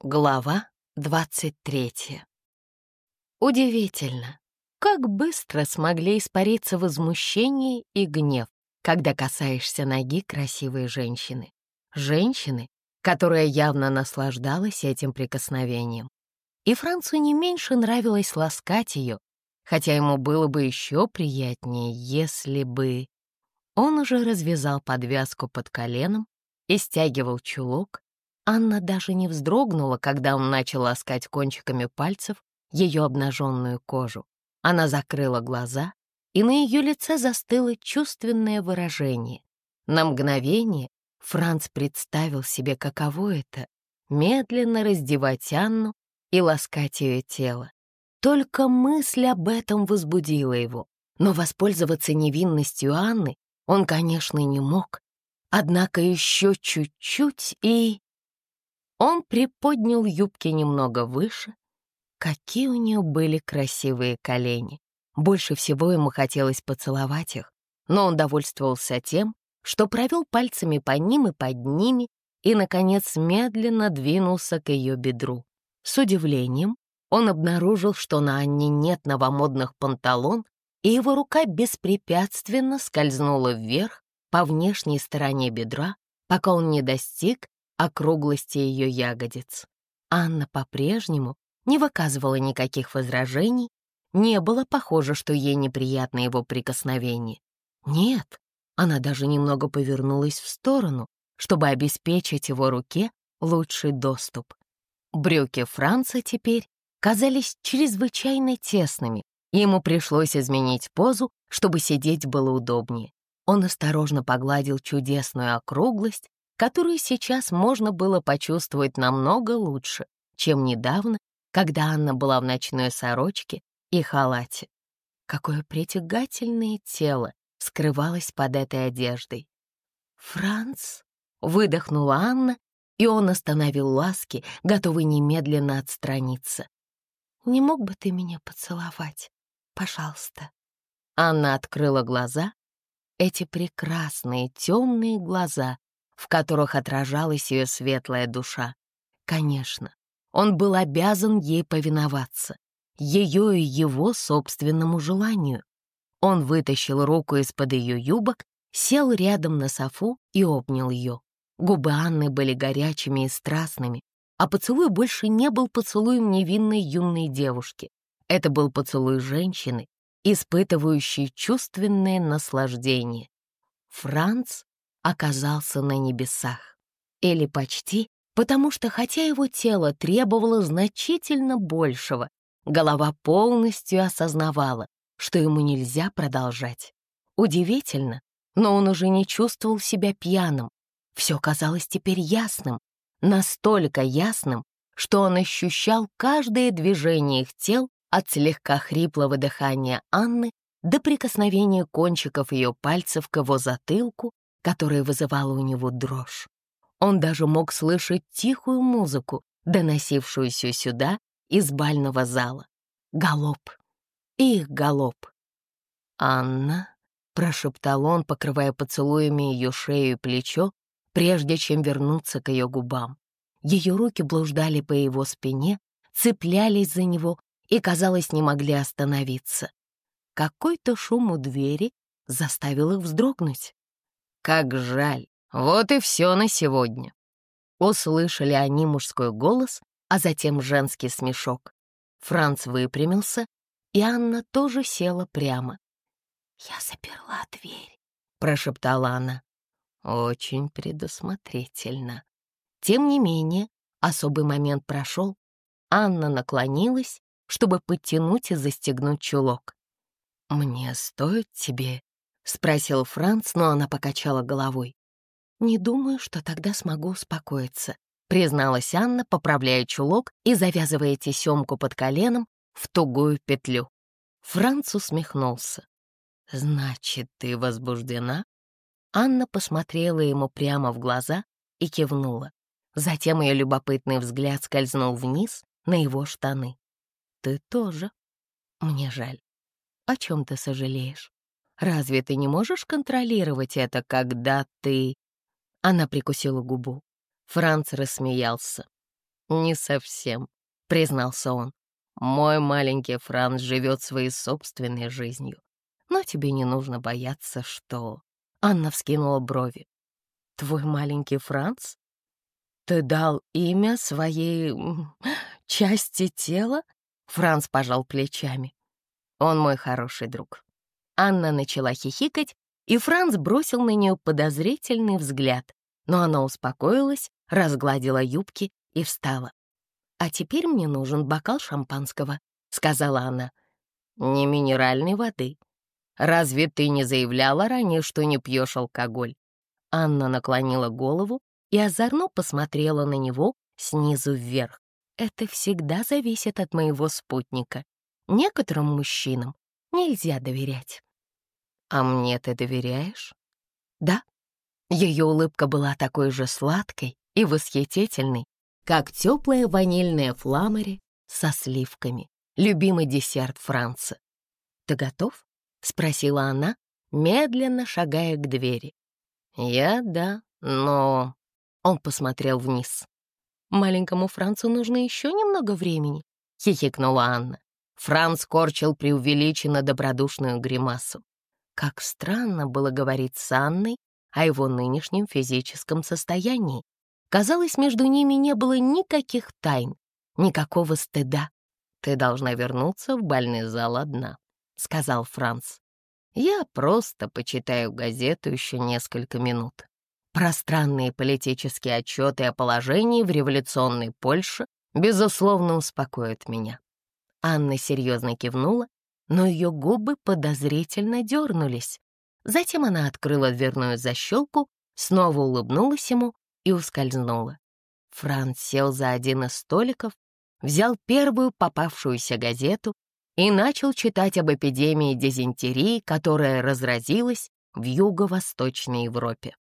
Глава 23 Удивительно, как быстро смогли испариться возмущение и гнев, когда касаешься ноги красивой женщины. Женщины, которая явно наслаждалась этим прикосновением. И Францу не меньше нравилось ласкать ее, хотя ему было бы еще приятнее, если бы... Он уже развязал подвязку под коленом и стягивал чулок, Анна даже не вздрогнула, когда он начал ласкать кончиками пальцев ее обнаженную кожу. Она закрыла глаза, и на ее лице застыло чувственное выражение. На мгновение Франц представил себе, каково это — медленно раздевать Анну и ласкать ее тело. Только мысль об этом возбудила его, но воспользоваться невинностью Анны он, конечно, не мог. Однако еще чуть-чуть и... Он приподнял юбки немного выше. Какие у нее были красивые колени. Больше всего ему хотелось поцеловать их, но он довольствовался тем, что провел пальцами по ним и под ними и, наконец, медленно двинулся к ее бедру. С удивлением он обнаружил, что на Анне нет новомодных панталон, и его рука беспрепятственно скользнула вверх по внешней стороне бедра, пока он не достиг округлости ее ягодиц. Анна по-прежнему не выказывала никаких возражений, не было похоже, что ей неприятно его прикосновение. Нет, она даже немного повернулась в сторону, чтобы обеспечить его руке лучший доступ. Брюки Франца теперь казались чрезвычайно тесными, и ему пришлось изменить позу, чтобы сидеть было удобнее. Он осторожно погладил чудесную округлость, которую сейчас можно было почувствовать намного лучше, чем недавно, когда Анна была в ночной сорочке и халате. Какое притягательное тело скрывалось под этой одеждой. «Франц?» — выдохнула Анна, и он остановил ласки, готовый немедленно отстраниться. «Не мог бы ты меня поцеловать? Пожалуйста». Анна открыла глаза. Эти прекрасные темные глаза в которых отражалась ее светлая душа. Конечно, он был обязан ей повиноваться, ее и его собственному желанию. Он вытащил руку из-под ее юбок, сел рядом на софу и обнял ее. Губы Анны были горячими и страстными, а поцелуй больше не был поцелуем невинной юной девушки. Это был поцелуй женщины, испытывающей чувственное наслаждение. Франц оказался на небесах. Или почти, потому что хотя его тело требовало значительно большего, голова полностью осознавала, что ему нельзя продолжать. Удивительно, но он уже не чувствовал себя пьяным. Все казалось теперь ясным, настолько ясным, что он ощущал каждое движение их тел от слегка хриплого дыхания Анны до прикосновения кончиков ее пальцев к его затылку которая вызывала у него дрожь. Он даже мог слышать тихую музыку, доносившуюся сюда из бального зала. Галоп. Их галоп. «Анна», — прошептал он, покрывая поцелуями ее шею и плечо, прежде чем вернуться к ее губам. Ее руки блуждали по его спине, цеплялись за него и, казалось, не могли остановиться. Какой-то шум у двери заставил их вздрогнуть. Как жаль. Вот и все на сегодня. Услышали они мужской голос, а затем женский смешок. Франц выпрямился, и Анна тоже села прямо. «Я заперла дверь», — прошептала она. Очень предусмотрительно. Тем не менее, особый момент прошел. Анна наклонилась, чтобы подтянуть и застегнуть чулок. «Мне стоит тебе — спросил Франц, но она покачала головой. «Не думаю, что тогда смогу успокоиться», — призналась Анна, поправляя чулок и завязывая тесемку под коленом в тугую петлю. Франц усмехнулся. «Значит, ты возбуждена?» Анна посмотрела ему прямо в глаза и кивнула. Затем ее любопытный взгляд скользнул вниз на его штаны. «Ты тоже. Мне жаль. О чем ты сожалеешь?» Разве ты не можешь контролировать это, когда ты...» Она прикусила губу. Франц рассмеялся. «Не совсем», — признался он. «Мой маленький Франц живет своей собственной жизнью. Но тебе не нужно бояться, что...» Анна вскинула брови. «Твой маленький Франц? Ты дал имя своей... части тела?» Франц пожал плечами. «Он мой хороший друг». Анна начала хихикать, и Франц бросил на нее подозрительный взгляд, но она успокоилась, разгладила юбки и встала. «А теперь мне нужен бокал шампанского», — сказала она. «Не минеральной воды. Разве ты не заявляла ранее, что не пьешь алкоголь?» Анна наклонила голову и озорно посмотрела на него снизу вверх. «Это всегда зависит от моего спутника. Некоторым мужчинам нельзя доверять». «А мне ты доверяешь?» «Да». Ее улыбка была такой же сладкой и восхитительной, как теплая ванильная фламари со сливками, любимый десерт Франца. «Ты готов?» — спросила она, медленно шагая к двери. «Я да, но...» Он посмотрел вниз. «Маленькому Францу нужно еще немного времени», — хихикнула Анна. Франц корчил преувеличенно добродушную гримасу. Как странно было говорить с Анной о его нынешнем физическом состоянии. Казалось, между ними не было никаких тайн, никакого стыда. «Ты должна вернуться в больный зал одна», — сказал Франц. «Я просто почитаю газету еще несколько минут. Пространные политические отчеты о положении в революционной Польше безусловно успокоят меня». Анна серьезно кивнула, но ее губы подозрительно дернулись. Затем она открыла дверную защелку, снова улыбнулась ему и ускользнула. Франц сел за один из столиков, взял первую попавшуюся газету и начал читать об эпидемии дизентерии, которая разразилась в Юго-Восточной Европе.